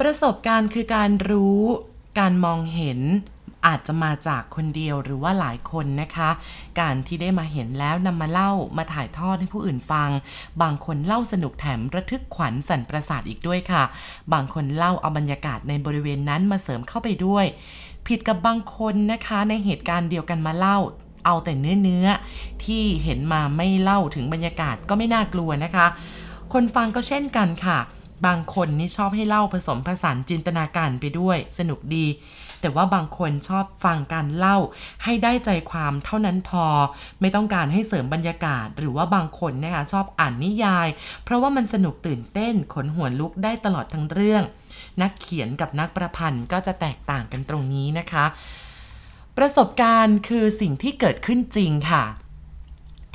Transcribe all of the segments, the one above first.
ประสบการณ์คือการรู้ การมองเห็นอาจจะมาจากคนเดียวหรือว่าหลายคนนะคะ การที่ได้มาเห็นแล้วนำมาเล่ามาถ่ายทอดให้ผู้อื่นฟัง บางคนเล่าสนุกแถมระทึกขวัญสั่นประสาทอีกด้วยค่ะ บางคนเล่าเอาบรรยากาศในบริเวณนั้นมาเสริมเข้าไปด้วย ผิดกับบางคนนะคะในเหตุการณ์เดียวกันมาเล่าเอาแต่เนื้อเนื้อที่เห็นมาไม่เล่าถึงบรรยากาศก็ไม่น่ากลัวนะคะ คนฟังก็เช่นกันค่ะ บางคนนี่ชอบให้เล่าผสมผสานจินตนาการไปด้วยสนุกดี แต่ว่าบางคนชอบฟังการเล่า ให้ได้ใจความเท่านั้นพอ ไม่ต้องการให้เสริมบรรยากาศ หรือว่าบางคนนะคะชอบอ่านนิยาย เพราะว่ามันสนุกตื่นเต้นขนหัวลุกได้ตลอดทั้งเรื่อง นักเขียนกับนักประพันธ์ก็จะแตกต่างกันตรงนี้นะคะ ประสบการณ์คือสิ่งที่เกิดขึ้นจริงค่ะ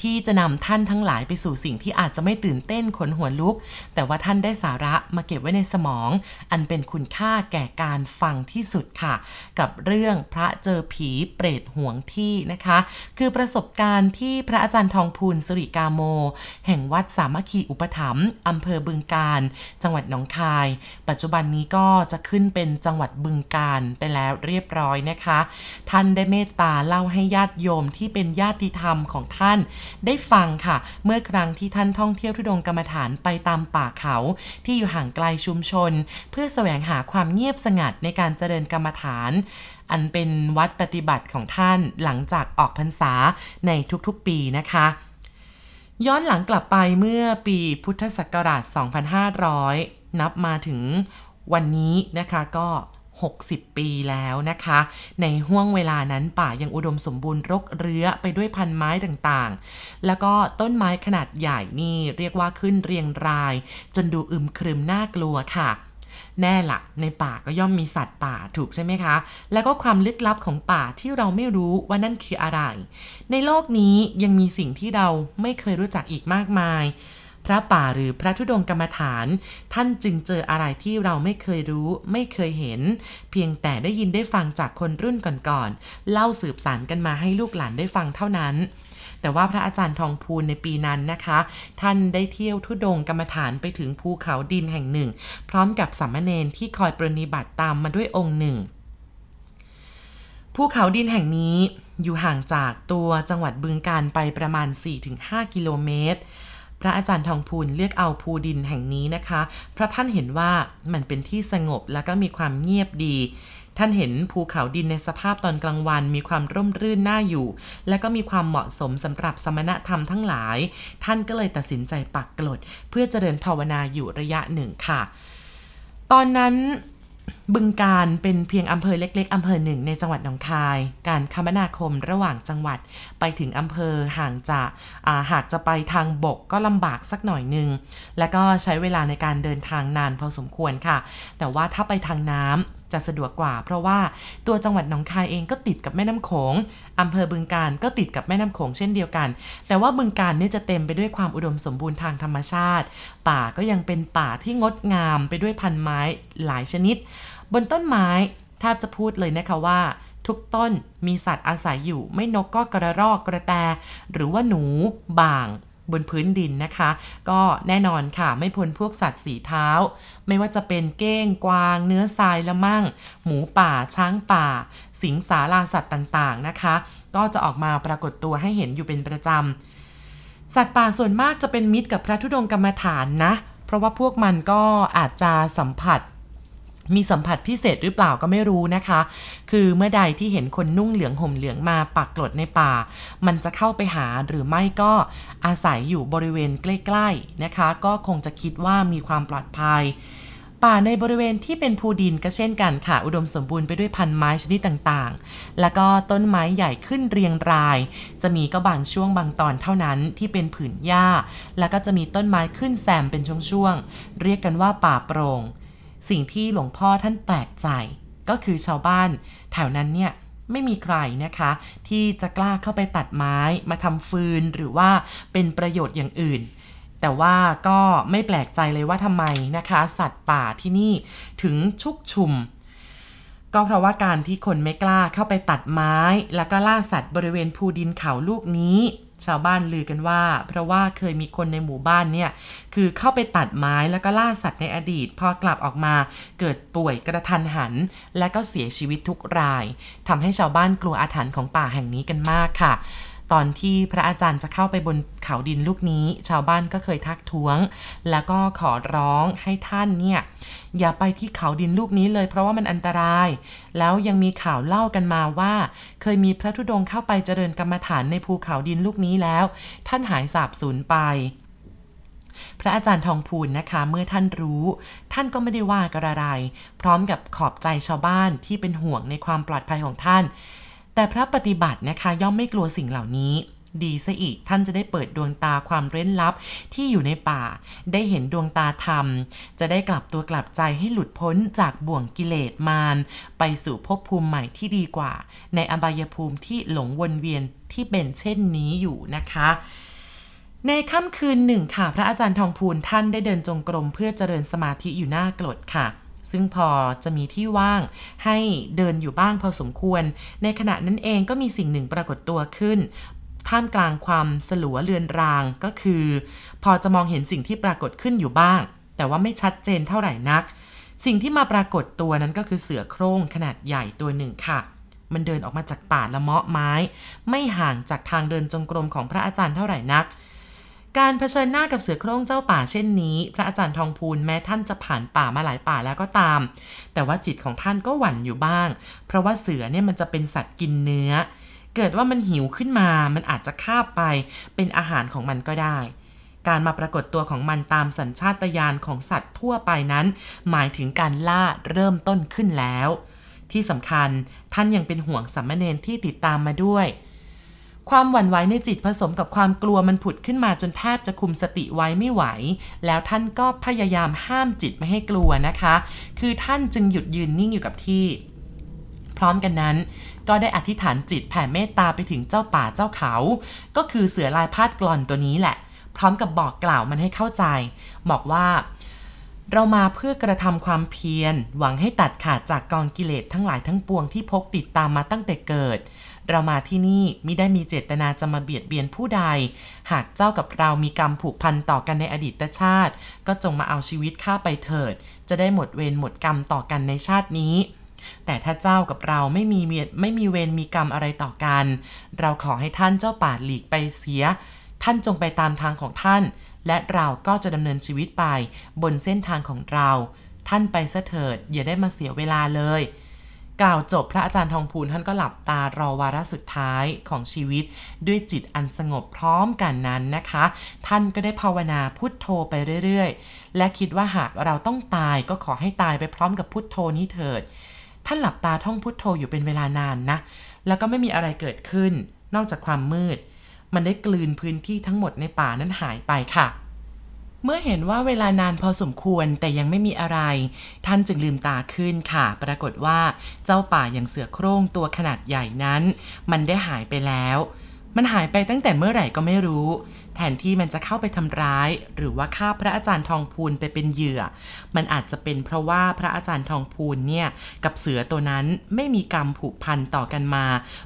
ที่จะนำท่านทั้งหลายไปสู่สิ่งที่อาจจะไม่ตื่นเต้นขนหัวลุก แต่ว่าท่านได้สาระมาเก็บไว้ในสมอง อันเป็นคุณค่าแก่การฟังที่สุดค่ะ กับเรื่องพระเจอผีเปรตห่วงที่นะคะ คือประสบการณ์ที่พระอาจารย์ทองพูนสิริกาโม แห่งวัดสามัคคีอุปถัมภ์อำเภอบึงการ จังหวัดหนองคาย ปัจจุบันนี้ก็จะขึ้นเป็นจังหวัดบึงการไปแล้วเรียบร้อยนะคะ ท่านได้เมตตาเล่าให้ญาติโยมที่เป็นญาติธรรมของท่านได้ฟังค่ะ เมื่อครั้งที่ท่านท่องเที่ยวทุดงกรรมฐานไปตามป่าเขา ที่อยู่ห่างไกลชุมชน เพื่อแสวงหาความเงียบสงัดในการเจริญกรรมฐาน อันเป็นวัดปฏิบัติของท่านหลังจากออกพรรษาในทุกๆปีนะคะย้อนหลังกลับไปเมื่อปีพุทธศักราช 2500 นับมาถึงวันนี้นะคะก็ 60 ปีแล้วนะคะ ในห่วงเวลานั้นป่ายังอุดมสมบูรณ์รกเรื้อไปด้วยพันไม้ต่างๆ แล้วก็ต้นไม้ขนาดใหญ่นี่เรียกว่าขึ้นเรียงราย จนดูอึมครึมน่ากลัวค่ะแน่ละในป่าก็ย่อมมีสัตว์ป่าถูกใช่ไหมคะ แล้วก็ความลึกลับของป่าที่เราไม่รู้ว่านั่นคืออะไร ในโลกนี้ยังมีสิ่งที่เราไม่เคยรู้จักอีกมากมาย พระป่าหรือพระธุดงกรรมฐาน ท่านจึงเจออะไรที่เราไม่เคยรู้ ไม่เคยเห็น เพียงแต่ได้ยินได้ฟังจากคนรุ่นก่อนๆเล่าสืบสารกันมาให้ลูกหลานได้ฟังเท่านั้นแต่ว่าพระอาจารย์ทองพูนในปีนั้นนะคะ ท่านได้เที่ยวทุดงกรรมฐานไปถึงภูเขาดินแห่งหนึ่ง พร้อมกับสามเณรที่คอยปรนนิบัติตามมาด้วยองค์หนึ่ง ภูเขาดินแห่งนี้อยู่ห่างจากตัวจังหวัดบึงการไปประมาณ 4-5 กิโลเมตร พระอาจารย์ทองพูนเลือกเอาภูดินแห่งนี้นะคะ เพราะท่านเห็นว่ามันเป็นที่สงบแล้วก็มีความเงียบดี ท่านเห็นภูเขาดินในสภาพตอนกลางวันมีความร่มรื่นน่าอยู่ และก็มีความเหมาะสมสำหรับสมณธรรมทั้งหลาย ท่านก็เลยตัดสินใจปักกลด เพื่อเจริญภาวนาอยู่ระยะหนึ่งค่ะ ตอนนั้น บึงการเป็นเพียงอำเภอเล็ก ๆอำเภอหนึ่งในจังหวัดหนองคาย การคมนาคมระหว่างจังหวัดไปถึงอำเภอห่างจากาหากจะไปทางบกก็ลำบากสักหน่อยหนึ่งและก็ใช้เวลาในการเดินทางนานพอสมควรค่ะ แต่ว่าถ้าไปทางน้ำ จะสะดวกกว่า เพราะว่าตัวจังหวัดหนองคายเองก็ติดกับแม่น้ำโขงอำเภอบึงการก็ติดกับแม่น้ำโขงเช่นเดียวกัน แต่ว่าบึงการเนี่ยจะเต็มไปด้วยความอุดมสมบูรณ์ทางธรรมชาติ ป่าก็ยังเป็นป่าที่งดงามไปด้วยพันไม้หลายชนิด บนต้นไม้แทบจะพูดเลยนะคะว่าทุกต้นมีสัตว์อาศัยอยู่ไม่นกก็กระรอกกระแต หรือว่าหนู บ่าง บนพื้นดินนะคะ ก็แน่นอนค่ะไม่พ้นพวกสัตว์สีเท้า ไม่ว่าจะเป็นเก้งกวาง เนื้อทรายละมั่ง หมูป่า ช้างป่า สิงสาราสัตว์ต่างๆนะคะ ก็จะออกมาปรากฏตัวให้เห็นอยู่เป็นประจำ สัตว์ป่าส่วนมากจะเป็นมิตรกับพระธุดงค์กรรมฐานนะ เพราะว่าพวกมันก็อาจจะสัมผัส มีสัมผัสพิเศษหรือเปล่าก็ไม่รู้นะคะ คือเมื่อใดที่เห็นคนนุ่งเหลืองห่มเหลืองมาปักกลดในป่า มันจะเข้าไปหาหรือไม่ก็อาศัยอยู่บริเวณใกล้ๆนะคะ ก็คงจะคิดว่ามีความปลอดภัย ป่าในบริเวณที่เป็นภูดินก็เช่นกันค่ะ อุดมสมบูรณ์ไปด้วยพันไม้ชนิดต่างๆ แล้วก็ต้นไม้ใหญ่ขึ้นเรียงราย จะมีก็บางช่วงบางตอนเท่านั้นที่เป็นผืนหญ้า แล้วก็จะมีต้นไม้ขึ้นแซมเป็นช่วงๆ เรียกกันว่าป่าโปร่ง สิ่งที่หลวงพ่อท่านแปลกใจ ก็คือชาวบ้าน แถวนั้นเนี่ยไม่มีใครนะคะ ที่จะกล้าเข้าไปตัดไม้มาทำฟืนหรือว่าเป็นประโยชน์อย่างอื่น แต่ว่าก็ไม่แปลกใจเลยว่าทำไมนะคะ สัตว์ป่าที่นี่ถึงชุกชุม ก็เพราะว่าการที่คนไม่กล้าเข้าไปตัดไม้ แล้วก็ล่าสัตว์บริเวณภูดินเขาลูกนี้ ชาวบ้านลือกันว่า เพราะว่าเคยมีคนในหมู่บ้านเนี่ย คือเข้าไปตัดไม้แล้วก็ล่าสัตว์ในอดีต พอกลับออกมาเกิดป่วยกระทันหัน และก็เสียชีวิตทุกรายทำให้ชาวบ้านกลัวอาถรรพ์ของป่าแห่งนี้กันมากค่ะ ตอนที่พระอาจารย์จะเข้าไปบนเขาดินลูกนี้ ชาวบ้านก็เคยทักท้วง แล้วก็ขอร้องให้ท่านเนี่ย อย่าไปที่เขาดินลูกนี้เลยเพราะว่ามันอันตราย แล้วยังมีข่าวเล่ากันมาว่า เคยมีพระธุดงค์เข้าไปเจริญกรรมฐานในภูเขาดินลูกนี้แล้ว ท่านหายสาบสูญไปพระอาจารย์ทองพูนนะคะ เมื่อท่านรู้ ท่านก็ไม่ได้ว่ากระไร พร้อมกับขอบใจชาวบ้านที่เป็นห่วงในความปลอดภัยของท่าน แต่พระปฏิบัตินะคะย่อมไม่กลัวสิ่งเหล่านี้ ดีซะอีกท่านจะได้เปิดดวงตาความเร้นลับที่อยู่ในป่า ได้เห็นดวงตาธรรม จะได้กลับตัวกลับใจให้หลุดพ้นจากบ่วงกิเลสมาร ไปสู่ภพภูมิใหม่ที่ดีกว่า ในอบายภูมิที่หลงวนเวียนที่เป็นเช่นนี้อยู่นะคะในค่ำคืนหนึ่งค่ะ พระอาจารย์ทองพูนท่านได้เดินจงกรมเพื่อเจริญสมาธิอยู่หน้ากรดค่ะ ซึ่งพอจะมีที่ว่างให้เดินอยู่บ้างพอสมควร ในขณะนั้นเองก็มีสิ่งหนึ่งปรากฏตัวขึ้น ท่ามกลางความสลัวเลือนรางก็คือ พอจะมองเห็นสิ่งที่ปรากฏขึ้นอยู่บ้าง แต่ว่าไม่ชัดเจนเท่าไหร่นัก สิ่งที่มาปรากฏตัวนั้นก็คือเสือโคร่งขนาดใหญ่ตัวหนึ่งค่ะมันเดินออกมาจากป่าละเมาะไม้ ไม่ห่างจากทางเดินจงกรมของพระอาจารย์เท่าไหร่นัก การเผชิญหน้ากับเสือโคร่งเจ้าป่าเช่นนี้ พระอาจารย์ทองพูนแม้ท่านจะผ่านป่ามาหลายป่าแล้วก็ตาม แต่ว่าจิตของท่านก็หวั่นอยู่บ้าง เพราะว่าเสือเนี่ยมันจะเป็นสัตว์กินเนื้อ เกิดว่ามันหิวขึ้นมา มันอาจจะคาบไป เป็นอาหารของมันก็ได้ การมาปรากฏตัวของมันตามสัญชาตญาณของสัตว์ทั่วไปนั้น หมายถึงการล่าเริ่มต้นขึ้นแล้ว ที่สำคัญท่านยังเป็นห่วงสัมมเนนที่ติดตามมาด้วย ความหวั่นไหวในจิตผสมกับความกลัวมันผุดขึ้นมาจนแทบจะคุมสติไว้ไม่ไหว แล้วท่านก็พยายามห้ามจิตไม่ให้กลัวนะคะ คือท่านจึงหยุดยืนนิ่งอยู่กับที่ พร้อมกันนั้น ก็ได้อธิษฐานจิตแผ่เมตตาไปถึงเจ้าป่าเจ้าเขา ก็คือเสือลายพาดกลอนตัวนี้แหละ พร้อมกับบอกกล่าวมันให้เข้าใจ บอกว่าเรามาเพื่อกระทำความเพียร หวังให้ตัดขาดจากกองกิเลสทั้งหลายทั้งปวงที่พกติดตามมาตั้งแต่เกิด เรามาที่นี่มิได้มีเจตนาจะมาเบียดเบียนผู้ใด หากเจ้ากับเรามีกรรมผูกพันต่อกันในอดีตชาติ ก็จงมาเอาชีวิตข้าไปเถิด จะได้หมดเวรหมดกรรมต่อกันในชาตินี้ แต่ถ้าเจ้ากับเราไม่มีเมียไม่มีเวรมีกรรมอะไรต่อกัน เราขอให้ท่านเจ้าป่าหลีกไปเสีย ท่านจงไปตามทางของท่าน และเราก็จะดำเนินชีวิตไป บนเส้นทางของเรา ท่านไปเสถิดอย่าได้มาเสียเวลาเลย กล่าวจบพระอาจารย์ทองพูนท่านก็หลับตารอวาระสุดท้ายของชีวิต ด้วยจิตอันสงบพร้อมกันนั้นนะคะ ท่านก็ได้ภาวนาพุทโธไปเรื่อยๆ และคิดว่าหากเราต้องตายก็ขอให้ตายไปพร้อมกับพุทโธนี้เถิด ท่านหลับตาท่องพุทโธอยู่เป็นเวลานานนะ แล้วก็ไม่มีอะไรเกิดขึ้น นอกจากความมืด มันได้กลืนพื้นที่ทั้งหมดในป่านั้นหายไปค่ะ เมื่อเห็นว่าเวลานานพอสมควรแต่ยังไม่มีอะไร ท่านจึงลืมตาขึ้นค่ะ ปรากฏว่าเจ้าป่าอย่างเสือโคร่งตัวขนาดใหญ่นั้น มันได้หายไปแล้ว มันหายไปตั้งแต่เมื่อไหร่ก็ไม่รู้ แทนที่มันจะเข้าไปทำร้าย หรือว่าฆ่าพระอาจารย์ทองพูนไปเป็นเหยื่อ มันอาจจะเป็นเพราะว่าพระอาจารย์ทองพูนเนี่ยกับเสือตัวนั้นไม่มีกรรมผูกพันต่อกันมา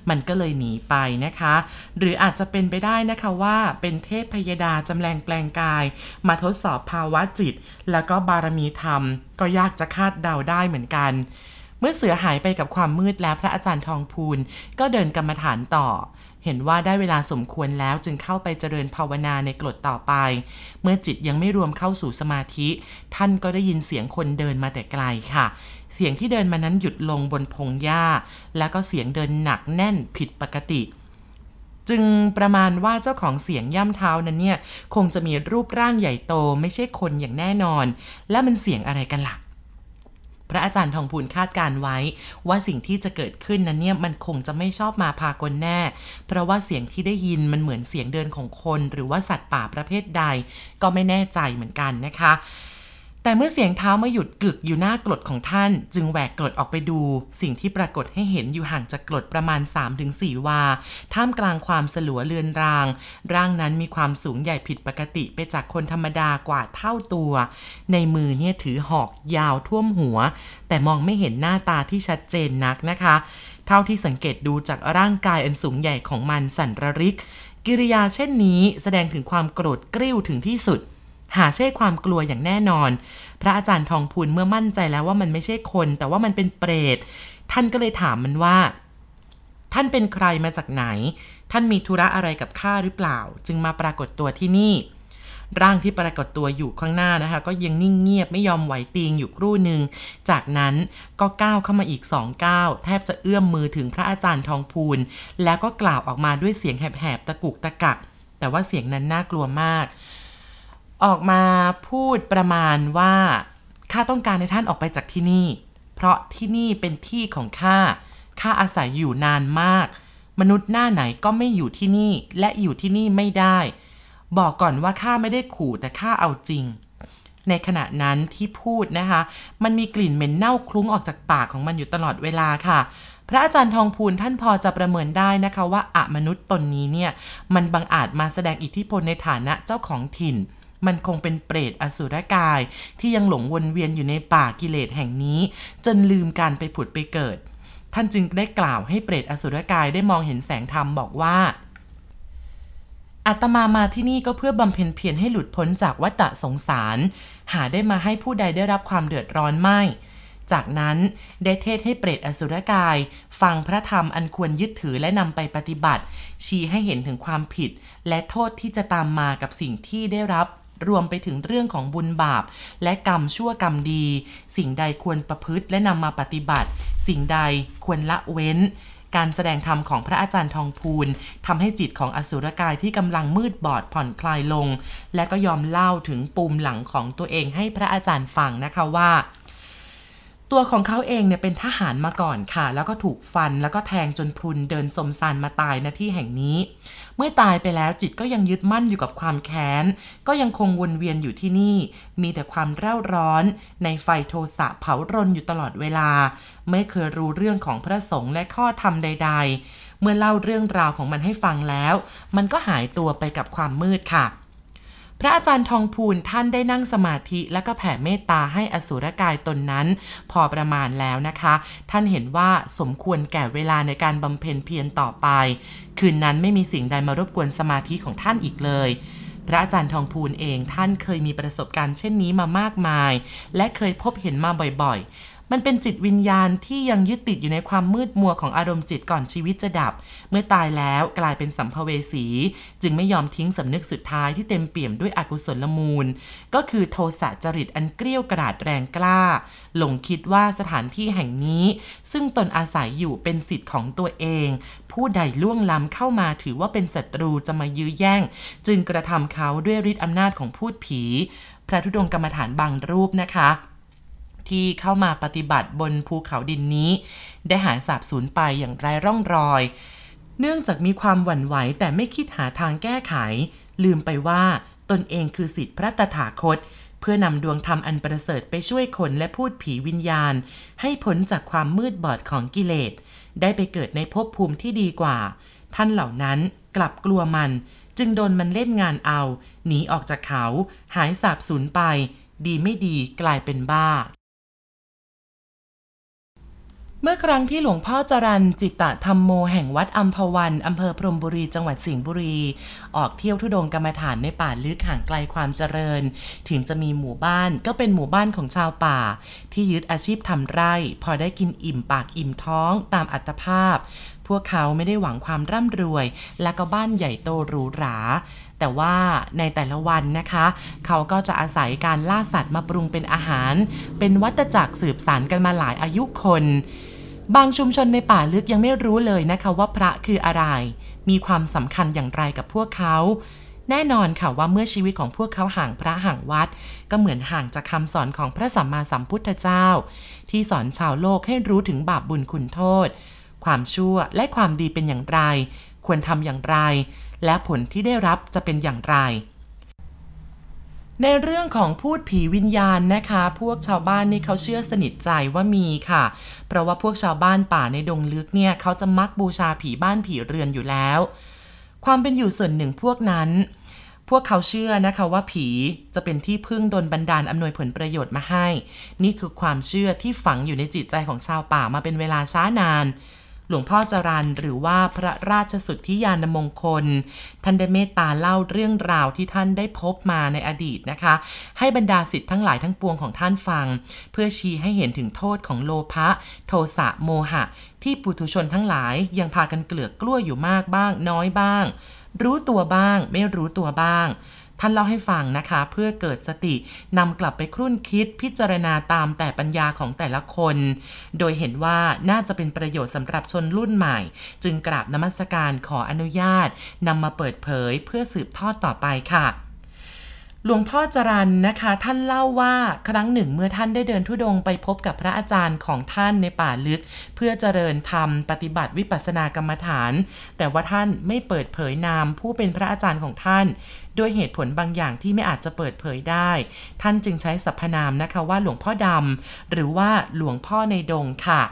มันก็เลยหนีไปนะคะ หรืออาจจะเป็นไปได้นะคะว่าเป็นเทพพยดาจำแรงแปลงกาย มาทดสอบภาวะจิต แล้วก็บารมีธรรม ก็ยากจะคาดเดาได้เหมือนกันเมื่อเสือหายไปกับความมืดแล้วพระอาจารย์ทองพูนก็เดินกรรมฐานต่อ เห็นว่าได้เวลาสมควรแล้วจึงเข้าไปเจริญภาวนาในกรดต่อไป เมื่อจิตยังไม่รวมเข้าสู่สมาธิ ท่านก็ได้ยินเสียงคนเดินมาแต่ไกลค่ะ เสียงที่เดินมานั้นหยุดลงบนพงหญ้า แล้วก็เสียงเดินหนักแน่นผิดปกติจึงประมาณว่าเจ้าของเสียงย่ำเท้านั้นเนี่ย คงจะมีรูปร่างใหญ่โตไม่ใช่คนอย่างแน่นอน และมันเสียงอะไรกันละ่ะ ระอาจารย์ทองพูนคาดการไว้ ว่าสิ่งที่จะเกิดขึ้นนั้นเนี่ยมันคงจะไม่ชอบมาพากลแน่ เพราะว่าเสียงที่ได้ยินมันเหมือนเสียงเดินของคน หรือว่าสัตว์ป่าประเภทใด ก็ไม่แน่ใจเหมือนกันนะคะ แต่เมื่อเสียงเท้ามาหยุดกึกอยู่หน้ากรดของท่าน จึงแหวกกรดออกไปดู สิ่งที่ปรากฏให้เห็นอยู่ห่างจากกรดประมาณ 3-4 วา ท่ามกลางความสลัวเลือนราง ร่างนั้นมีความสูงใหญ่ผิดปกติไปจากคนธรรมดากว่าเท่าตัว ในมือเนี่ยถือหอกยาวท่วมหัว แต่มองไม่เห็นหน้าตาที่ชัดเจนนักนะคะ เท่าที่สังเกตดูจากร่างกายอันสูงใหญ่ของมันสั่นระริก กิริยาเช่นนี้แสดงถึงความโกรธกริ้วถึงที่สุด หาใช่ความกลัวอย่างแน่นอน พระอาจารย์ทองพูนเมื่อมั่นใจแล้วว่ามันไม่ใช่คน แต่ว่ามันเป็นเปรต ท่านก็เลยถามมันว่า ท่านเป็นใครมาจากไหน ท่านมีธุระอะไรกับข้าหรือเปล่า จึงมาปรากฏตัวที่นี่ ร่างที่ปรากฏตัวอยู่ข้างหน้านะคะ ก็ยังนิ่งเงียบไม่ยอมไหวตีงอยู่ครู่หนึ่ง จากนั้นก็ก้าวเข้ามาอีกสองก้าวแทบจะเอื้อมมือถึงพระอาจารย์ทองพูนแล้วก็กล่าวออกมาด้วยเสียงแหบๆตะกุกตะกัก แต่ว่าเสียงนั้นน่ากลัวมาก ออกมาพูดประมาณว่าข้าต้องการให้ท่านออกไปจากที่นี่ เพราะที่นี่เป็นที่ของข้าข้าอาศัยอยู่นานมาก มนุษย์หน้าไหนก็ไม่อยู่ที่นี่และอยู่ที่นี่ไม่ได้ บอกก่อนว่าข้าไม่ได้ขู่แต่ข้าเอาจริง ในขณะนั้นที่พูดนะคะ มันมีกลิ่นเหม็นเน่าคลุ้งออกจากปากของมันอยู่ตลอดเวลาค่ะพระอาจารย์ทองพูนท่านพอจะประเมินได้นะคะว่าอมนุษย์ตนนี้เนี่ยมันบังอาจมาแสดงอิทธิพลในฐานะเจ้าของถิ่น มันคงเป็นเปรตอสุรกาย ที่ยังหลงวนเวียนอยู่ในป่ากิเลสแห่งนี้ จนลืมการไปผุดไปเกิด ท่านจึงได้กล่าวให้เปรตอสุรกายได้มองเห็นแสงธรรมบอกว่าอาตมามาที่นี่ก็เพื่อบำเพ็ญเพียรให้หลุดพ้นจากวัฏสงสาร หาได้มาให้ผู้ใดได้รับความเดือดร้อนไม่ จากนั้นได้เทศให้เปรตอสุรกาย ฟังพระธรรมอันควรยึดถือและนำไปปฏิบัติ ชี้ให้เห็นถึงความผิด และโทษที่จะตามมากับสิ่งที่ได้รับ รวมไปถึงเรื่องของบุญบาป และกรรมชั่วกรรมดี สิ่งใดควรประพฤติและนำมาปฏิบัติ สิ่งใดควรละเว้นการแสดงธรรมของพระอาจารย์ทองพูนทำให้จิตของอสุรกายที่กำลังมืดบอดผ่อนคลายลง และก็ยอมเล่าถึงปูมหลังของตัวเองให้พระอาจารย์ฟังนะคะว่า ตัวของเขาเองเนี่ยเป็นทหารมาก่อนค่ะ แล้วก็ถูกฟันแล้วก็แทงจนพรุนเดินสมสารมาตายณที่แห่งนี้ เมื่อตายไปแล้วจิตก็ยังยึดมั่นอยู่กับความแค้น ก็ยังคงวนเวียนอยู่ที่นี่ มีแต่ความเร่าร้อน ในไฟโทสะเผารนอยู่ตลอดเวลา ไม่เคยรู้เรื่องของพระสงฆ์และข้อธรรมใด ๆ เมื่อเล่าเรื่องราวของมันให้ฟังแล้ว มันก็หายตัวไปกับความมืดค่ะ ระอาจารย์ทองพูนท่านได้นั่งสมาธิและก็แผ่เมตตาให้อสุรกายตนนั้น พอประมาณแล้วนะคะ ท่านเห็นว่าสมควรแก่เวลาในการบำเพ็ญเพียรต่อไป คืนนั้นไม่มีสิ่งใดมารบกวนสมาธิของท่านอีกเลยพระอาจารย์ทองพูนเองท่านเคยมีประสบการณ์เช่นนี้มามากมาย และเคยพบเห็นมาบ่อยๆ มันเป็นจิตวิญญาณที่ยังยึดติดอยู่ในความมืดมัวของอารมณ์จิตก่อนชีวิตจะดับ เมื่อตายแล้วกลายเป็นสัมภเวสี จึงไม่ยอมทิ้งสำนึกสุดท้ายที่เต็มเปี่ยมด้วยอกุศลมูล ก็คือโทสะจริตอันเกลี้ยวกราดแรงกล้า หลงคิดว่าสถานที่แห่งนี้ ซึ่งตนอาศัยอยู่เป็นสิทธิ์ของตัวเอง ผู้ใดล่วงล้ำเข้ามาถือว่าเป็นศัตรูจะมายื้อแย่ง จึงกระทำเขาด้วยฤทธิ์อำนาจของพูดผี พระธุดงกรรมฐานบางรูปนะคะ ที่เข้ามาปฏิบัติบนภูเขาดินนี้ ได้หายสาบสูญไปอย่างไร้ร่องรอย เนื่องจากมีความหวั่นไหวแต่ไม่คิดหาทางแก้ไข ลืมไปว่าตนเองคือสิทธิพระตถาคต เพื่อนำดวงธรรมอันประเสริฐไปช่วยคนและพูดผีวิญญาณ ให้พ้นจากความมืดบอดของกิเลส ได้ไปเกิดในภพภูมิที่ดีกว่า ท่านเหล่านั้นกลับกลัวมัน จึงโดนมันเล่นงานเอา หนีออกจากเขา หายสาบสูญไป ดีไม่ดีกลายเป็นบ้า เมื่อครั้งที่หลวงพ่อจรันจิตตธรรมโมแห่งวัดอัมพวันอำเภอพรมบุรีจังหวัดสิงห์บุรี ออกเที่ยวทุดงกรรมฐานในป่าลึกห่างไกลความเจริญ ถึงจะมีหมู่บ้านก็เป็นหมู่บ้านของชาวป่า ที่ยึดอาชีพทำไร่ พอได้กินอิ่มปากอิ่มท้องตามอัตภาพ พวกเขาไม่ได้หวังความร่ำรวย และก็บ้านใหญ่โตหรูหราแต่ว่าในแต่ละวันนะคะ เขาก็จะอาศัยการล่าสัตว์มาปรุงเป็นอาหาร เป็นวัตจักรสืบสานกันมาหลายอายุคน บางชุมชนในป่าลึกยังไม่รู้เลยนะคะว่าพระคืออะไร มีความสำคัญอย่างไรกับพวกเขา แน่นอนค่ะว่าเมื่อชีวิตของพวกเขาห่างพระห่างวัด ก็เหมือนห่างจากคำสอนของพระสัมมาสัมพุทธเจ้า ที่สอนชาวโลกให้รู้ถึงบาปบุญคุณโทษ ความชั่วและความดีเป็นอย่างไร ควรทำอย่างไร และผลที่ได้รับจะเป็นอย่างไร ในเรื่องของพูดผีวิญญาณนะคะ พวกชาวบ้านนี่เขาเชื่อสนิทใจว่ามีค่ะ เพราะว่าพวกชาวบ้านป่าในดงลึกเนี่ยเขาจะมักบูชาผีบ้านผีเรือนอยู่แล้ว ความเป็นอยู่ส่วนหนึ่งพวกนั้น พวกเขาเชื่อนะคะว่าผีจะเป็นที่พึ่งดลบันดาลอำนวยผลประโยชน์มาให้ นี่คือความเชื่อที่ฝังอยู่ในจิตใจของชาวป่ามาเป็นเวลาช้านาน ลวงพ่อจรันหรือว่าพระราชสุทธิยานมงคล ท่านได้เมตตาเล่าเรื่องราวที่ท่านได้พบมาในอดีตนะคะ ให้บรรดาสิทธิ์ทั้งหลายทั้งปวงของท่านฟัง เพื่อชี้ให้เห็นถึงโทษของโลภะโทสะโมหะ ที่ปุถุชนทั้งหลายยังพากันเกลือกกล้วอยู่มากบ้างน้อยบ้าง รู้ตัวบ้างไม่รู้ตัวบ้าง ท่านเล่าให้ฟังนะคะ เพื่อเกิดสตินำกลับไปครุ่นคิดพิจารณาตามแต่ปัญญาของแต่ละคน โดยเห็นว่าน่าจะเป็นประโยชน์สำหรับชนรุ่นใหม่ จึงกราบนมัสการขออนุญาตนำมาเปิดเผยเพื่อสืบทอดต่อไปค่ะหลวงพ่อจรันนะคะ ท่านเล่าว่าครั้งหนึ่งเมื่อท่านได้เดินทุดงไปพบกับพระอาจารย์ของท่านในป่าลึก เพื่อเจริญธรรมปฏิบัติวิปัสสนากรรมฐาน แต่ว่าท่านไม่เปิดเผยนามผู้เป็นพระอาจารย์ของท่าน ด้วยเหตุผลบางอย่างที่ไม่อาจจะเปิดเผยได้ ท่านจึงใช้สรรพนามนะคะว่าหลวงพ่อดำหรือว่าหลวงพ่อในดงค่ะ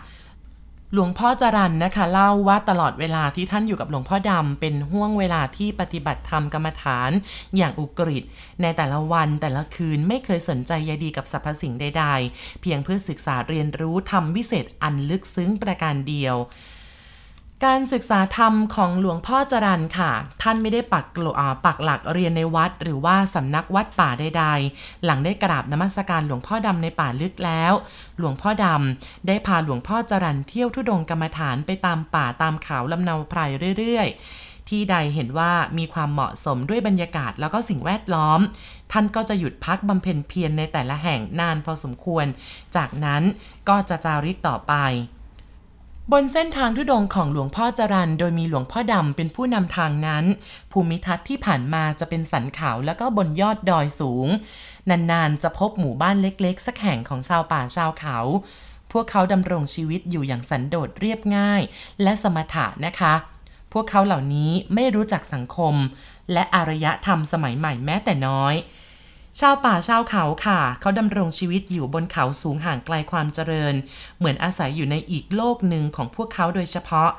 หลวงพ่อจรันนะคะเล่าว่าตลอดเวลาที่ท่านอยู่กับหลวงพ่อดำเป็นห่วงเวลาที่ปฏิบัติธรรมกรรมฐานอย่างอุกฤษในแต่ละวันแต่ละคืนไม่เคยสนใจใยดีกับสรรพสิ่งใดๆ เพียงเพื่อศึกษาเรียนรู้ทำวิเศษอันลึกซึ้งประการเดียว การศึกษาธรรมของหลวงพ่อจรันค่ะ ท่านไม่ได้ปักปักหลักเรียนในวัด หรือว่าสำนักวัดป่าใดๆ หลังได้กราบนมัสการหลวงพ่อดำในป่าลึกแล้ว หลวงพ่อดำได้พาหลวงพ่อจรันเที่ยวทุดงกรรมฐานไปตามป่าตามเขาลำเนาไพรเรื่อยๆ ที่ใดเห็นว่ามีความเหมาะสมด้วยบรรยากาศแล้วก็สิ่งแวดล้อม ท่านก็จะหยุดพักบำเพ็ญเพียรในแต่ละแห่งนานพอสมควร จากนั้นก็จะจาริกต่อไป บนเส้นทางทุดงของหลวงพ่อจรันโดยมีหลวงพ่อดำเป็นผู้นำทางนั้น ภูมิทัศน์ที่ผ่านมาจะเป็นสันเขาแล้วก็บนยอดดอยสูง นานๆ จะพบหมู่บ้านเล็กๆ สักแห่งของชาวป่าชาวเขา พวกเขาดำรงชีวิตอยู่อย่างสันโดษเรียบง่าย และสมถะนะคะ พวกเขาเหล่านี้ไม่รู้จักสังคม และอารยธรรมสมัยใหม่แม้แต่น้อย ชาวป่าชาวเขาค่ะ เขาดำรงชีวิตอยู่บนเขาสูงห่างไกลความเจริญ เหมือนอาศัยอยู่ในอีกโลกหนึ่งของพวกเขาโดยเฉพาะ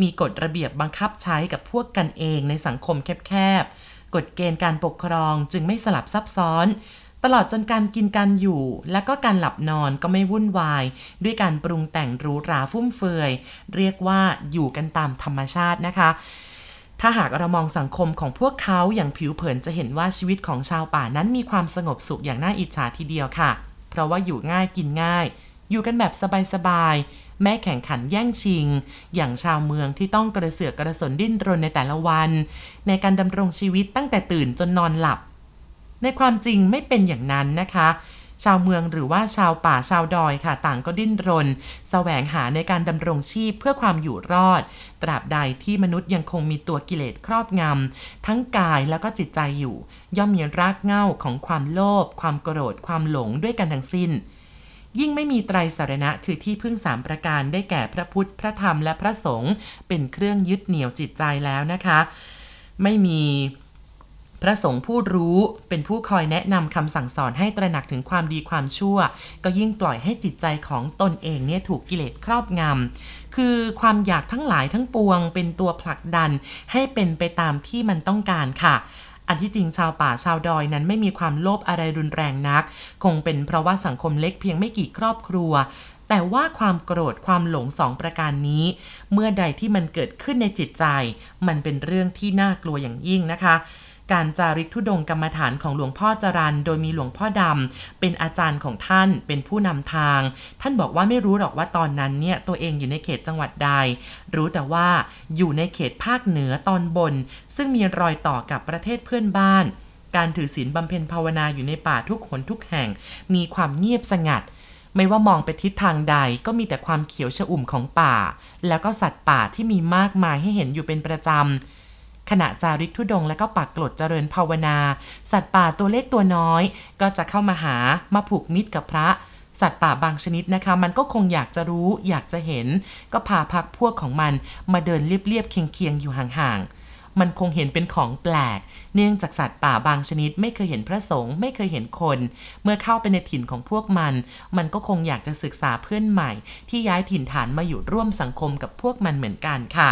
มีกฎระเบียบบังคับใช้กับพวกกันเองในสังคมแคบๆ กฎเกณฑ์การปกครองจึงไม่สลับซับซ้อน ตลอดจนการกินการอยู่ และก็การหลับนอนก็ไม่วุ่นวาย ด้วยการปรุงแต่งหรูหราฟุ่มเฟือย เรียกว่าอยู่กันตามธรรมชาตินะคะ ถ้าหากเรามองสังคมของพวกเขาอย่างผิวเผินจะเห็นว่าชีวิตของชาวป่านั้นมีความสงบสุขอย่างน่าอิจฉาทีเดียวค่ะ เพราะว่าอยู่ง่ายกินง่าย อยู่กันแบบสบายๆแม้แข่งขันแย่งชิง อย่างชาวเมืองที่ต้องกระเสือกกระสนดิ้นรนในแต่ละวัน ในการดำรงชีวิตตั้งแต่ตื่นจนนอนหลับ ในความจริงไม่เป็นอย่างนั้นนะคะ ชาวเมืองหรือว่าชาวป่าชาวดอยค่ะ ต่างก็ดิ้นรนแสวงหาในการดำรงชีพเพื่อความอยู่รอด ตราบใดที่มนุษย์ยังคงมีตัวกิเลสครอบงำทั้งกายแล้วก็จิตใจอยู่ ย่อมมีรากเหง้าของความโลภความโกรธความหลงด้วยกันทั้งสิ้นยิ่งไม่มีไตรสารณะคือที่พึ่งสามประการได้แก่พระพุทธ พระธรรมและพระสงฆ์เป็นเครื่องยึดเหนี่ยวจิตใจแล้วนะคะ ไม่มี พระสงฆ์ผู้รู้เป็นผู้คอยแนะนำคำสั่งสอนให้ตระหนักถึงความดีความชั่ว ก็ยิ่งปล่อยให้จิตใจของตนเองเนี่ยถูกกิเลสครอบงำคือความอยากทั้งหลายทั้งปวง เป็นตัวผลักดันให้เป็นไปตามที่มันต้องการค่ะอันที่จริงชาวป่าชาวดอยนั้นไม่มีความโลภอะไรรุนแรงนัก คงเป็นเพราะว่าสังคมเล็กเพียงไม่กี่ครอบครัว แต่ว่าความโกรธความหลงสองประการนี้ เมื่อใดที่มันเกิดขึ้นในจิตใจ มันเป็นเรื่องที่น่ากลัวอย่างยิ่งนะคะ การจาริกทุดงกรรมฐานของหลวงพ่อจรันโดยมีหลวงพ่อดำเป็นอาจารย์ของท่านเป็นผู้นำทาง ท่านบอกว่าไม่รู้หรอกว่าตอนนั้นเนี่ยตัวเองอยู่ในเขตจังหวัดใด รู้แต่ว่าอยู่ในเขตภาคเหนือตอนบน ซึ่งมีรอยต่อกับประเทศเพื่อนบ้าน การถือศีลบำเพ็ญภาวนาอยู่ในป่าทุกหนทุกแห่ง มีความเงียบสงัดไม่ว่ามองไปทิศทางใดก็มีแต่ความเขียวชอุ่มของป่า แล้วก็สัตว์ป่าที่มีมากมายให้เห็นอยู่เป็นประจำ ขณะจาริกทุดงและก็ปักกลดเจริญภาวนา สัตว์ป่าตัวเล็กตัวน้อย ก็จะเข้ามาหามาผูกมิตรกับพระสัตว์ป่าบางชนิดนะคะ มันก็คงอยากจะรู้อยากจะเห็น ก็พาพักพวกของมันมาเดินเรียบๆเคียงๆอยู่ห่างๆ มันคงเห็นเป็นของแปลก เนื่องจากสัตว์ป่าบางชนิด ไม่เคยเห็นพระสงฆ์ไม่เคยเห็นคน เมื่อเข้าไปในถิ่นของพวกมัน มันก็คงอยากจะศึกษาเพื่อนใหม่ ที่ย้ายถิ่นฐานมาอยู่ร่วมสังคมกับพวกมันเหมือนกันค่ะ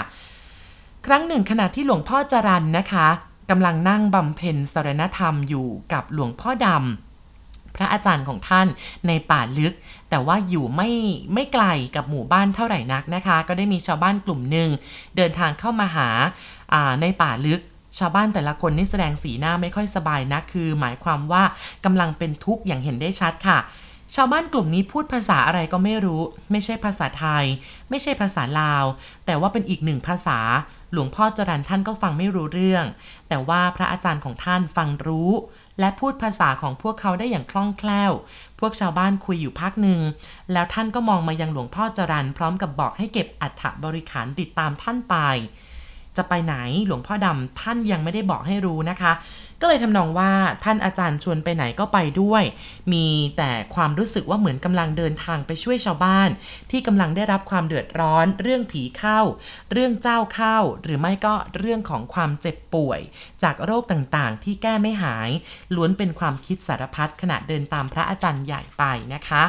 รั้งหนึ่งขณะที่หลวงพ่อจรันนะคะกำลังนั่งบำเพ็ญสรณธรรมอยู่กับหลวงพ่อดำพระอาจารย์ของท่านในป่าลึก แต่ว่าอยู่ไม่ไม่ไกลกับหมู่บ้านเท่าไหร่นักนะคะ ก็ได้มีชาวบ้านกลุ่มหนึ่งเดินทางเข้ามาหาในป่าลึกชาวบ้านแต่ละคนนี่แสดงสีหน้าไม่ค่อยสบายนะคือ หมายความว่ากำลังเป็นทุกข์อย่างเห็นได้ชัดค่ะ ชาวบ้านกลุ่มนี้พูดภาษาอะไรก็ไม่รู้ ไม่ใช่ภาษาไทย ไม่ใช่ภาษาลาว แต่ว่าเป็นอีกหนึ่งภาษา หลวงพ่อจรันท่านก็ฟังไม่รู้เรื่อง แต่ว่าพระอาจารย์ของท่านฟังรู้ และพูดภาษาของพวกเขาได้อย่างคล่องแคล่ว พวกชาวบ้านคุยอยู่พักหนึ่ง แล้วท่านก็มองมายังหลวงพ่อจรันพร้อมกับบอกให้เก็บอัฐบริขารติดตามท่านไป จะไปไหนหลวงพ่อดำท่านยังไม่ได้บอกให้รู้นะคะ ก็เลยทำนองว่าท่านอาจารย์ชวนไปไหนก็ไปด้วย มีแต่ความรู้สึกว่าเหมือนกำลังเดินทางไปช่วยชาวบ้าน ที่กำลังได้รับความเดือดร้อน เรื่องผีเข้า เรื่องเจ้าเข้า หรือไม่ก็เรื่องของความเจ็บป่วย จากโรคต่างๆ ที่แก้ไม่หาย ล้วนเป็นความคิดสารพัดขณะเดินตามพระอาจารย์ใหญ่ไปนะคะ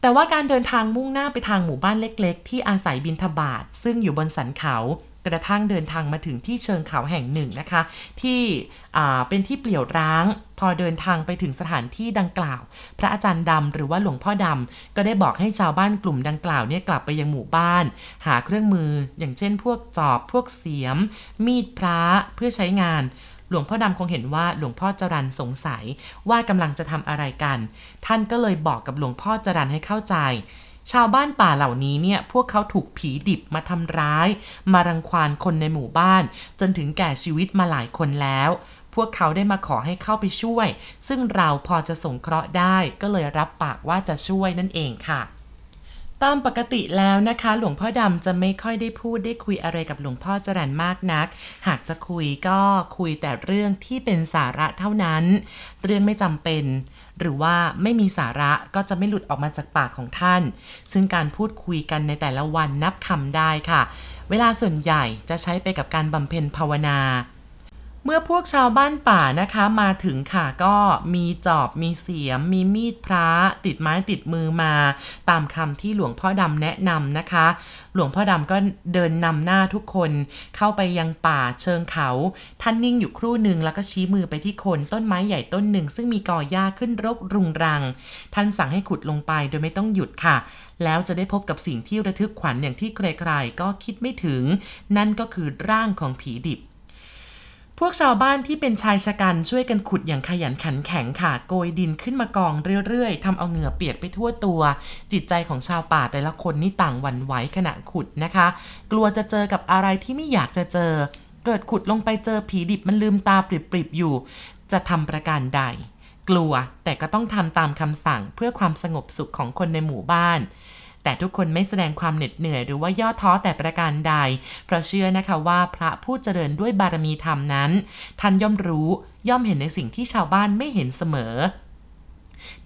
แต่ว่าการเดินทางมุ่งหน้าไปทางหมู่บ้านเล็ก ๆ ที่อาศัยบินทบาทซึ่งอยู่บนสันเขา กระทั่งเดินทางมาถึงที่เชิงเขาแห่งหนึ่งนะคะ ที่เป็นที่เปลี่ยวร้าง พอเดินทางไปถึงสถานที่ดังกล่าว พระอาจารย์ดำหรือว่าหลวงพ่อดำก็ได้บอกให้ชาวบ้านกลุ่มดังกล่าวเนี่ยกลับไปยังหมู่บ้าน หาเครื่องมือ อย่างเช่น พวกจอบพวกเสียม มีดพระเพื่อใช้งานหลวงพ่อดำคงเห็นว่าหลวงพ่อจรันสงสัยว่ากำลังจะทำอะไรกัน ท่านก็เลยบอกกับหลวงพ่อจรันให้เข้าใจ ชาวบ้านป่าเหล่านี้เนี่ยพวกเขาถูกผีดิบมาทำร้าย มารังควานคนในหมู่บ้าน จนถึงแก่ชีวิตมาหลายคนแล้ว พวกเขาได้มาขอให้เข้าไปช่วย ซึ่งเราพอจะสงเคราะห์ได้ก็เลยรับปากว่าจะช่วยนั่นเองค่ะ ตามปกติแล้วนะคะ หลวงพ่อดำจะไม่ค่อยได้พูดได้คุยอะไรกับหลวงพ่อจรันมากนัก หากจะคุยก็คุยแต่เรื่องที่เป็นสาระเท่านั้น เรื่องไม่จำเป็น หรือว่าไม่มีสาระก็จะไม่หลุดออกมาจากปากของท่าน ซึ่งการพูดคุยกันในแต่ละวันนับคำได้ค่ะ เวลาส่วนใหญ่จะใช้ไปกับการบำเพ็ญภาวนา เมื่อพวกชาวบ้านป่านะคะมาถึงค่ะก็มีจอบมีเสียม มีมีดพระติดไม้ติดมือมา ตามคำที่หลวงพ่อดำแนะนำนะคะ หลวงพ่อดำก็เดินนำหน้าทุกคนเข้าไปยังป่าเชิงเขา ท่านนิ่งอยู่ครู่หนึ่งแล้วก็ชี้มือไปที่คนต้นไม้ใหญ่ต้นหนึ่ง ซึ่งมีกอหญ้าขึ้นรกรุงรัง ท่านสั่งให้ขุดลงไปโดยไม่ต้องหยุดค่ะ แล้วจะได้พบกับสิ่งที่ระทึกขวัญอย่างที่ใครๆก็คิดไม่ถึง นั่นก็คือร่างของผีดิบ พวกชาวบ้านที่เป็นชายชะกันช่วยกันขุดอย่างขยันขันแข็งค่ะ โกยดินขึ้นมากองเรื่อยๆทำเอาเหงื่อเปียกไปทั่วตัว จิตใจของชาวป่าแต่ละคนนี่ต่างหวั่นไหวขณะขุดนะคะ กลัวจะเจอกับอะไรที่ไม่อยากจะเจอ เกิดขุดลงไปเจอผีดิบมันลืมตาปริบๆอยู่ จะทำประการใด กลัวแต่ก็ต้องทำตามคำสั่งเพื่อความสงบสุขของคนในหมู่บ้าน แต่ทุกคนไม่แสดงความเหน็ดเหนื่อยหรือว่าย่อท้อแต่ประการใด เพราะเชื่อนะคะว่าพระผู้เจริญด้วยบารมีธรรมนั้น ท่านย่อมรู้ย่อมเห็นในสิ่งที่ชาวบ้านไม่เห็นเสมอ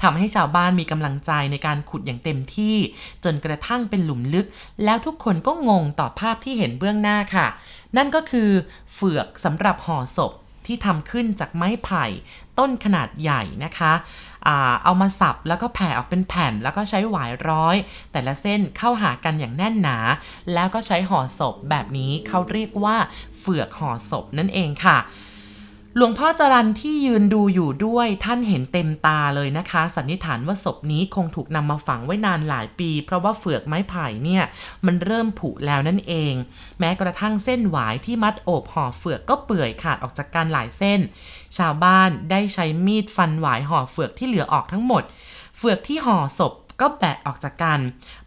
ทำให้ชาวบ้านมีกำลังใจในการขุดอย่างเต็มที่ จนกระทั่งเป็นหลุมลึก แล้วทุกคนก็งงต่อภาพที่เห็นเบื้องหน้าค่ะ นั่นก็คือเฟือกสำหรับห่อศพ ที่ทำขึ้นจากไม้ไผ่ ต้นขนาดใหญ่นะคะเอามาสับแล้วก็แผ่ออกเป็นแผ่น แล้วก็ใช้หวายร้อย แต่ละเส้นเข้าหากันอย่างแน่นหนา แล้วก็ใช้ห่อศพแบบนี้เขาเรียกว่าเฟือกห่อศพนั่นเองค่ะ หลวงพ่อจรันที่ยืนดูอยู่ด้วยท่านเห็นเต็มตาเลยนะคะ สันนิษฐานว่าศพนี้คงถูกนำมาฝังไว้นานหลายปี เพราะว่าเฟือกไม้ไผ่เนี่ยมันเริ่มผุแล้วนั่นเอง แม้กระทั่งเส้นหวายที่มัดโอบห่อเฟือกก็เปื่อยขาดออกจากกันหลายเส้น ชาวบ้านได้ใช้มีดฟันหวายห่อเฟือกที่เหลือออกทั้งหมด เฟือกที่ห่อศพ ก็แบะออกจากกัน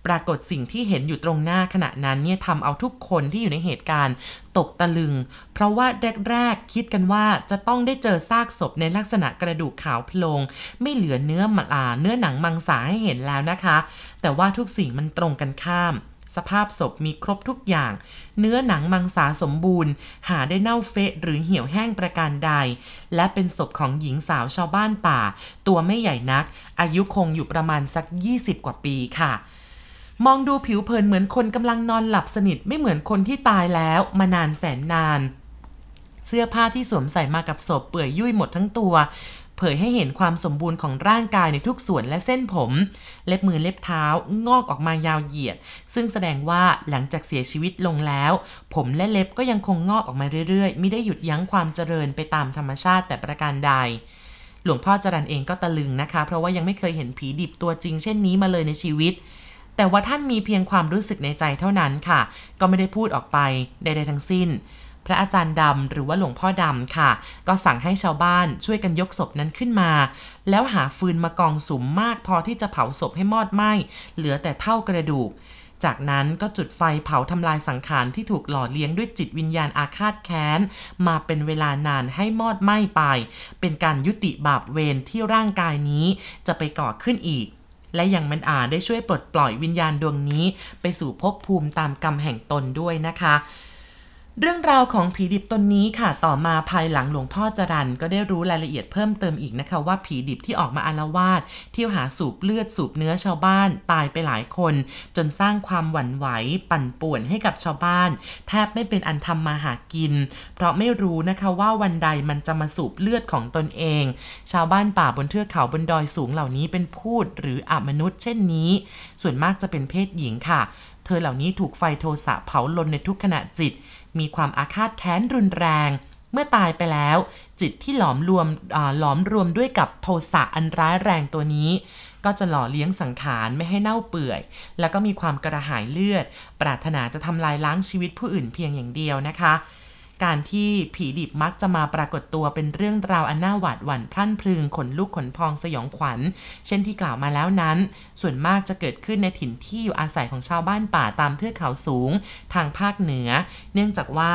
ปรากฏสิ่งที่เห็นอยู่ตรงหน้าขณะนั้นเนี่ยทำเอาทุกคนที่อยู่ในเหตุการณ์ตกตะลึง เพราะว่าแรกๆคิดกันว่าจะต้องได้เจอซากศพในลักษณะกระดูกขาวโพลง ไม่เหลือเนื้อมาาเนื้อหนังมังสาให้เห็นแล้วนะคะ แต่ว่าทุกสิ่งมันตรงกันข้าม สภาพศพมีครบทุกอย่าง เนื้อหนังมังสาสมบูรณ์ หาได้เน่าเฟะหรือเหี่ยวแห้งประการใด และเป็นศพของหญิงสาวชาวบ้านป่า ตัวไม่ใหญ่นัก อายุคงอยู่ประมาณสัก 20 กว่าปีค่ะ มองดูผิวเผินเหมือนคนกำลังนอนหลับสนิทไม่เหมือนคนที่ตายแล้วมานานแสนนาน เสื้อผ้าที่สวมใส่มากับศพเปื่อยยุ่ยหมดทั้งตัว เผยให้เห็นความสมบูรณ์ของร่างกายในทุกส่วนและเส้นผม เล็บมือเล็บเท้างอกออกมายาวเหยียด ซึ่งแสดงว่าหลังจากเสียชีวิตลงแล้ว ผมและเล็บก็ยังคงงอกออกมาเรื่อยๆ ไม่ได้หยุดยั้งความเจริญไปตามธรรมชาติแต่ประการใดหลวงพ่อจรันเองก็ตะลึงนะคะ เพราะว่ายังไม่เคยเห็นผีดิบตัวจริงเช่นนี้มาเลยในชีวิต แต่ว่าท่านมีเพียงความรู้สึกในใจเท่านั้นค่ะ ก็ไม่ได้พูดออกไปใดๆทั้งสิ้น พระอาจารย์ดำหรือว่าหลวงพ่อดำค่ะ ก็สั่งให้ชาวบ้านช่วยกันยกศพนั้นขึ้นมา แล้วหาฟืนมากองสุมมากพอที่จะเผาศพให้มอดไหม้เหลือแต่เท่ากระดูกจากนั้นก็จุดไฟเผาทำลายสังขารที่ถูกหล่อเลี้ยงด้วยจิตวิญญาณอาฆาตแค้น มาเป็นเวลานานให้มอดไหม้ไป เป็นการยุติบาปเวรที่ร่างกายนี้จะไปก่อขึ้นอีก และยังมันอาจได้ช่วยปลดปล่อยวิญญาณดวงนี้ ไปสู่ภพภูมิตามกรรมแห่งตนด้วยนะคะ เรื่องราวของผีดิบตนนี้ค่ะ ต่อมาภายหลังหลวงพ่อจรันก็ได้รู้รายละเอียดเพิ่มเติมอีกนะคะว่าผีดิบที่ออกมาอารวาสเที่ยวหาสูบเลือดสูบเนื้อชาวบ้านตายไปหลายคน จนสร้างความหวั่นไหว ปั่นป่วนให้กับชาวบ้าน แทบไม่เป็นอันทำมาหากิน เพราะไม่รู้นะคะว่าวันใดมันจะมาสูบเลือดของตนเอง ชาวบ้านป่าบนเทือกเขาบนดอยสูงเหล่านี้เป็นพูดหรืออมนุษย์ เช่นนี้ ส่วนมากจะเป็นเพศหญิงค่ะ เธอเหล่านี้ถูกไฟโทสะเผาลนในทุกขณะจิต มีความอาฆาตแค้นรุนแรง เมื่อตายไปแล้ว จิตที่หลอมรวมหลอมรวมด้วยกับโทสะอันร้ายแรงตัวนี้ ก็จะหล่อเลี้ยงสังขารไม่ให้เน่าเปื่อย แล้วก็มีความกระหายเลือด ปรารถนาจะทำลายล้างชีวิตผู้อื่นเพียงอย่างเดียวนะคะ การที่ผีดิบมักจะมาปรากฏตัวเป็นเรื่องราวอันน่าหวาดหวั่นพรั่นพรึงขนลุกขนพองสยองขวัญ เช่นที่กล่าวมาแล้วนั้น ส่วนมากจะเกิดขึ้นในถิ่นที่อยู่อาศัยของชาวบ้านป่าตามเทือกเขาสูง ทางภาคเหนือ เนื่องจากว่า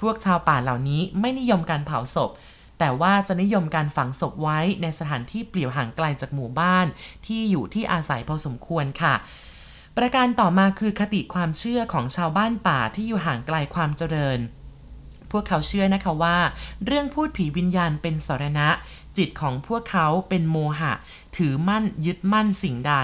พวกชาวป่าเหล่านี้ไม่นิยมการเผาศพแต่ว่าจะนิยมการฝังศพไว้ในสถานที่เปลี่ยวห่างไกลจากหมู่บ้าน ที่อยู่ที่อาศัยพอสมควรค่ะ ประการต่อมาคือคติความเชื่อของชาวบ้านป่าที่อยู่ห่างไกลความเจริญ พวกเขาเชื่อนะคะว่า เรื่องพูดผีวิญญาณเป็นสรณะ จิตของพวกเขาเป็นโมหะ ถือมั่นยึดมั่นสิ่งใด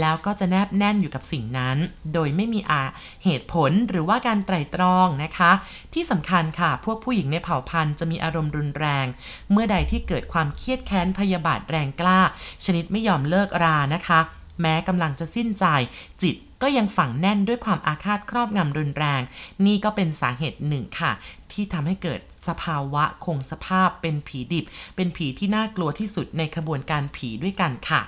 แล้วก็จะแนบแน่นอยู่กับสิ่งนั้น โดยไม่มีอาเหตุผลหรือว่าการไตร่ตรองนะคะ ที่สำคัญค่ะ พวกผู้หญิงในเผ่าพันธุ์จะมีอารมณ์รุนแรง เมื่อใดที่เกิดความเครียดแค้นพยาบาทแรงกล้า ชนิดไม่ยอมเลิกรานะคะ แม้กำลังจะสิ้นใจจิต ก็ยังฝังแน่นด้วยความอาฆาตครอบงำรุนแรง นี่ก็เป็นสาเหตุหนึ่งค่ะ ที่ทำให้เกิดสภาวะคงสภาพเป็นผีดิบ เป็นผีที่น่ากลัวที่สุดในขบวนการผีด้วยกันค่ะ